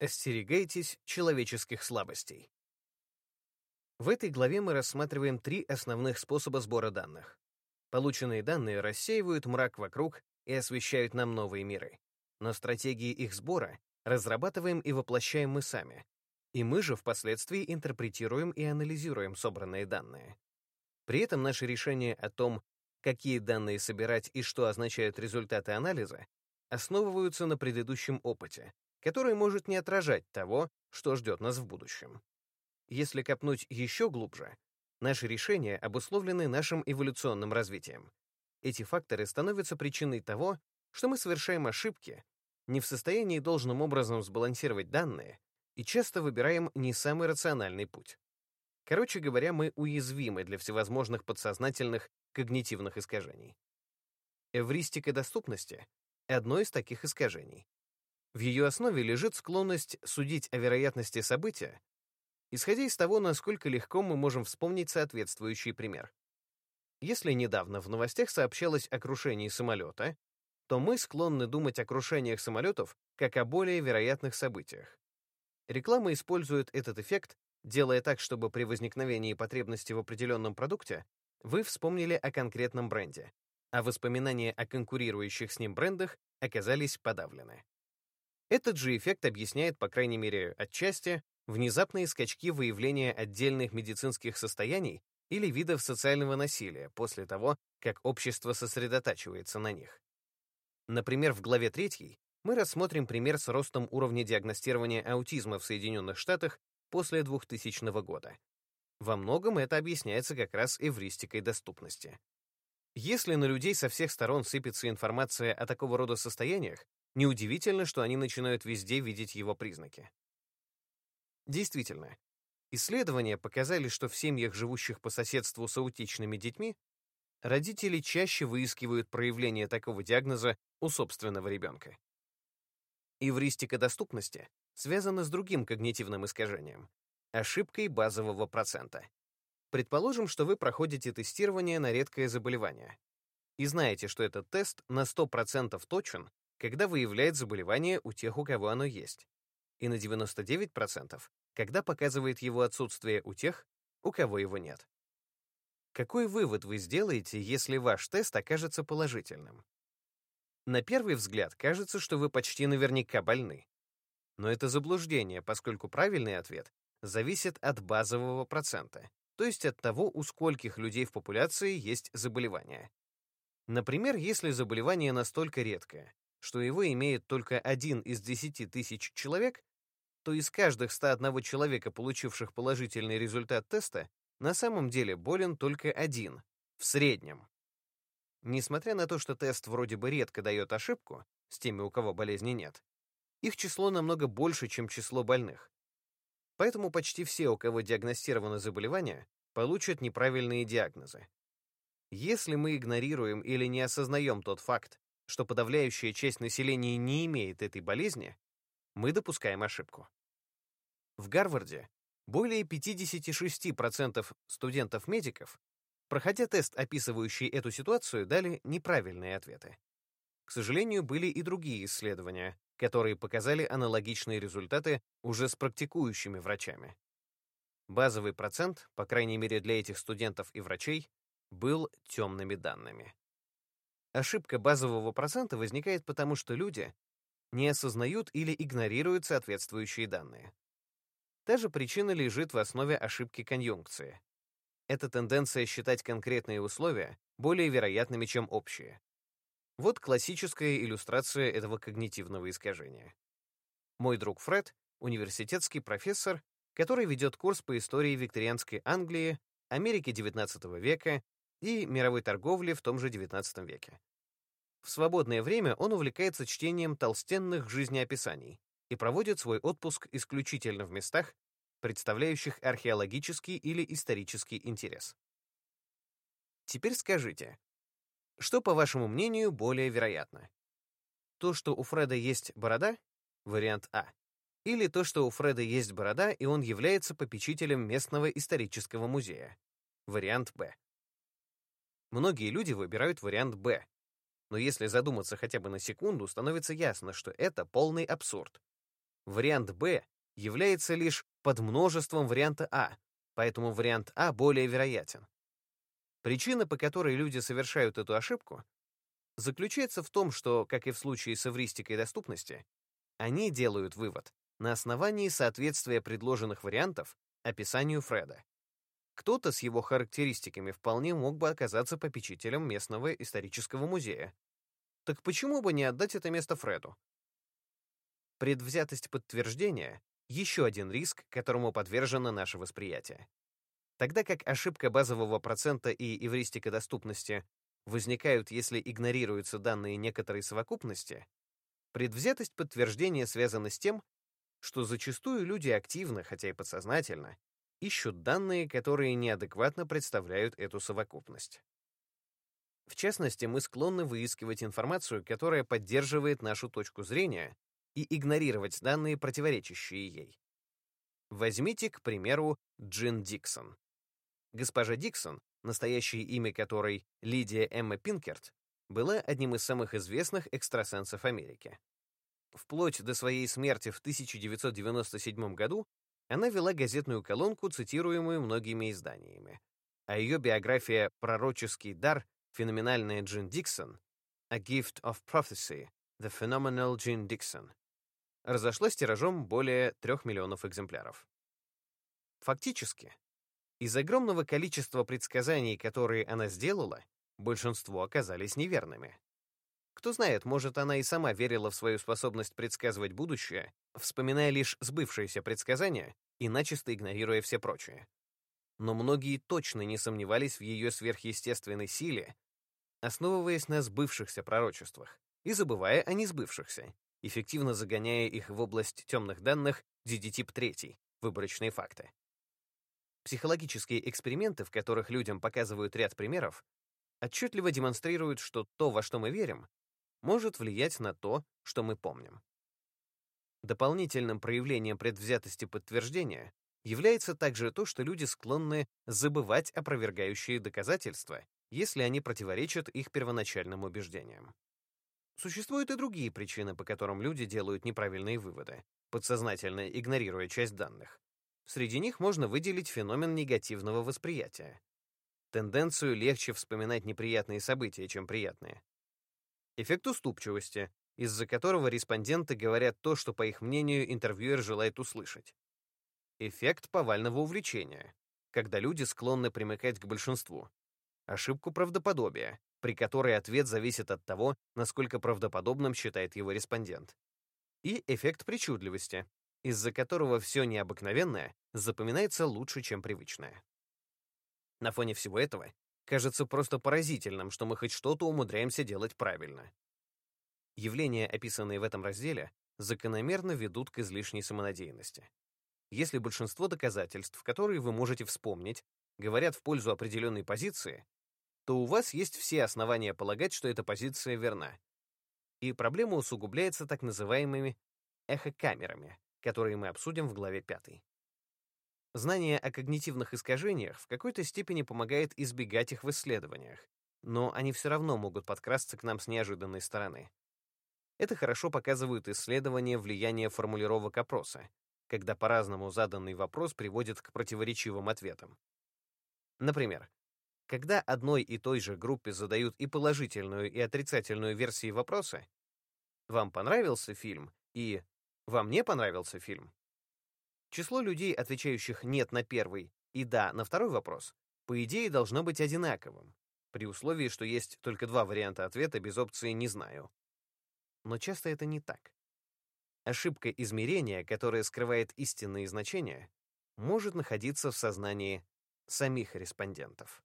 Остерегайтесь человеческих слабостей. В этой главе мы рассматриваем три основных способа сбора данных. Полученные данные рассеивают мрак вокруг и освещают нам новые миры. Но стратегии их сбора разрабатываем и воплощаем мы сами. И мы же впоследствии интерпретируем и анализируем собранные данные. При этом наши решения о том, какие данные собирать и что означают результаты анализа, основываются на предыдущем опыте, который может не отражать того, что ждет нас в будущем. Если копнуть еще глубже, наши решения обусловлены нашим эволюционным развитием. Эти факторы становятся причиной того, что мы совершаем ошибки, не в состоянии должным образом сбалансировать данные и часто выбираем не самый рациональный путь. Короче говоря, мы уязвимы для всевозможных подсознательных когнитивных искажений. Эвристика доступности — одно из таких искажений. В ее основе лежит склонность судить о вероятности события, исходя из того, насколько легко мы можем вспомнить соответствующий пример. Если недавно в новостях сообщалось о крушении самолета, то мы склонны думать о крушениях самолетов как о более вероятных событиях. Реклама использует этот эффект, делая так, чтобы при возникновении потребности в определенном продукте вы вспомнили о конкретном бренде, а воспоминания о конкурирующих с ним брендах оказались подавлены. Этот же эффект объясняет, по крайней мере, отчасти, внезапные скачки выявления отдельных медицинских состояний или видов социального насилия после того, как общество сосредотачивается на них. Например, в главе 3 мы рассмотрим пример с ростом уровня диагностирования аутизма в Соединенных Штатах после 2000 года. Во многом это объясняется как раз эвристикой доступности. Если на людей со всех сторон сыпется информация о такого рода состояниях, неудивительно, что они начинают везде видеть его признаки. Действительно, исследования показали, что в семьях, живущих по соседству с аутичными детьми, родители чаще выискивают проявление такого диагноза у собственного ребенка. Эвристика доступности связана с другим когнитивным искажением — ошибкой базового процента. Предположим, что вы проходите тестирование на редкое заболевание и знаете, что этот тест на 100% точен, когда выявляет заболевание у тех, у кого оно есть, и на 99%, когда показывает его отсутствие у тех, у кого его нет. Какой вывод вы сделаете, если ваш тест окажется положительным? На первый взгляд кажется, что вы почти наверняка больны. Но это заблуждение, поскольку правильный ответ зависит от базового процента, то есть от того, у скольких людей в популяции есть заболевание. Например, если заболевание настолько редкое, что его имеет только один из 10 тысяч человек, то из каждых 101 человека, получивших положительный результат теста, на самом деле болен только один, в среднем. Несмотря на то, что тест вроде бы редко дает ошибку, с теми, у кого болезни нет, их число намного больше, чем число больных. Поэтому почти все, у кого диагностировано заболевание, получат неправильные диагнозы. Если мы игнорируем или не осознаем тот факт, что подавляющая часть населения не имеет этой болезни, мы допускаем ошибку. В Гарварде более 56% студентов-медиков Проходя тест, описывающий эту ситуацию, дали неправильные ответы. К сожалению, были и другие исследования, которые показали аналогичные результаты уже с практикующими врачами. Базовый процент, по крайней мере для этих студентов и врачей, был темными данными. Ошибка базового процента возникает потому, что люди не осознают или игнорируют соответствующие данные. Та же причина лежит в основе ошибки конъюнкции. Это тенденция считать конкретные условия более вероятными, чем общие. Вот классическая иллюстрация этого когнитивного искажения. Мой друг Фред — университетский профессор, который ведет курс по истории викторианской Англии, Америки XIX века и мировой торговли в том же XIX веке. В свободное время он увлекается чтением толстенных жизнеописаний и проводит свой отпуск исключительно в местах, представляющих археологический или исторический интерес. Теперь скажите, что, по вашему мнению, более вероятно? То, что у Фреда есть борода, вариант А, или то, что у Фреда есть борода, и он является попечителем местного исторического музея, вариант Б. Многие люди выбирают вариант Б, но если задуматься хотя бы на секунду, становится ясно, что это полный абсурд. Вариант Б является лишь подмножеством варианта А, поэтому вариант А более вероятен. Причина, по которой люди совершают эту ошибку, заключается в том, что, как и в случае с эвристикой доступности, они делают вывод на основании соответствия предложенных вариантов описанию Фреда. Кто-то с его характеристиками вполне мог бы оказаться попечителем местного исторического музея. Так почему бы не отдать это место Фреду? Предвзятость подтверждения — еще один риск, которому подвержено наше восприятие. Тогда как ошибка базового процента и эвристика доступности возникают, если игнорируются данные некоторой совокупности, предвзятость подтверждения связана с тем, что зачастую люди активно, хотя и подсознательно, ищут данные, которые неадекватно представляют эту совокупность. В частности, мы склонны выискивать информацию, которая поддерживает нашу точку зрения, и игнорировать данные, противоречащие ей. Возьмите, к примеру, Джин Диксон. Госпожа Диксон, настоящее имя которой Лидия Эмма Пинкерт, была одним из самых известных экстрасенсов Америки. Вплоть до своей смерти в 1997 году она вела газетную колонку, цитируемую многими изданиями. А ее биография «Пророческий дар. Феноменальная Джин Диксон» «A Gift of Prophecy. The Phenomenal Jean Dixon» разошлась тиражом более 3 миллионов экземпляров. Фактически, из огромного количества предсказаний, которые она сделала, большинство оказались неверными. Кто знает, может, она и сама верила в свою способность предсказывать будущее, вспоминая лишь сбывшиеся предсказания и начисто игнорируя все прочие. Но многие точно не сомневались в ее сверхъестественной силе, основываясь на сбывшихся пророчествах и забывая о несбывшихся, эффективно загоняя их в область темных данных DD-тип 3, выборочные факты. Психологические эксперименты, в которых людям показывают ряд примеров, отчетливо демонстрируют, что то, во что мы верим, может влиять на то, что мы помним. Дополнительным проявлением предвзятости подтверждения является также то, что люди склонны забывать опровергающие доказательства, если они противоречат их первоначальным убеждениям. Существуют и другие причины, по которым люди делают неправильные выводы, подсознательно игнорируя часть данных. Среди них можно выделить феномен негативного восприятия. Тенденцию легче вспоминать неприятные события, чем приятные. Эффект уступчивости, из-за которого респонденты говорят то, что, по их мнению, интервьюер желает услышать. Эффект повального увлечения, когда люди склонны примыкать к большинству. Ошибку правдоподобия, при которой ответ зависит от того, насколько правдоподобным считает его респондент. И эффект причудливости, из-за которого все необыкновенное запоминается лучше, чем привычное. На фоне всего этого кажется просто поразительным, что мы хоть что-то умудряемся делать правильно. Явления, описанные в этом разделе, закономерно ведут к излишней самонадеянности. Если большинство доказательств, которые вы можете вспомнить, говорят в пользу определенной позиции, то у вас есть все основания полагать, что эта позиция верна. И проблема усугубляется так называемыми эхокамерами, которые мы обсудим в главе 5. Знание о когнитивных искажениях в какой-то степени помогает избегать их в исследованиях, но они все равно могут подкрасться к нам с неожиданной стороны. Это хорошо показывают исследования влияния формулировок опроса, когда по-разному заданный вопрос приводит к противоречивым ответам. Например, когда одной и той же группе задают и положительную, и отрицательную версии вопроса «Вам понравился фильм?» и «Вам не понравился фильм?» Число людей, отвечающих «нет» на первый и «да» на второй вопрос, по идее, должно быть одинаковым, при условии, что есть только два варианта ответа без опции «не знаю». Но часто это не так. Ошибка измерения, которая скрывает истинные значения, может находиться в сознании самих респондентов.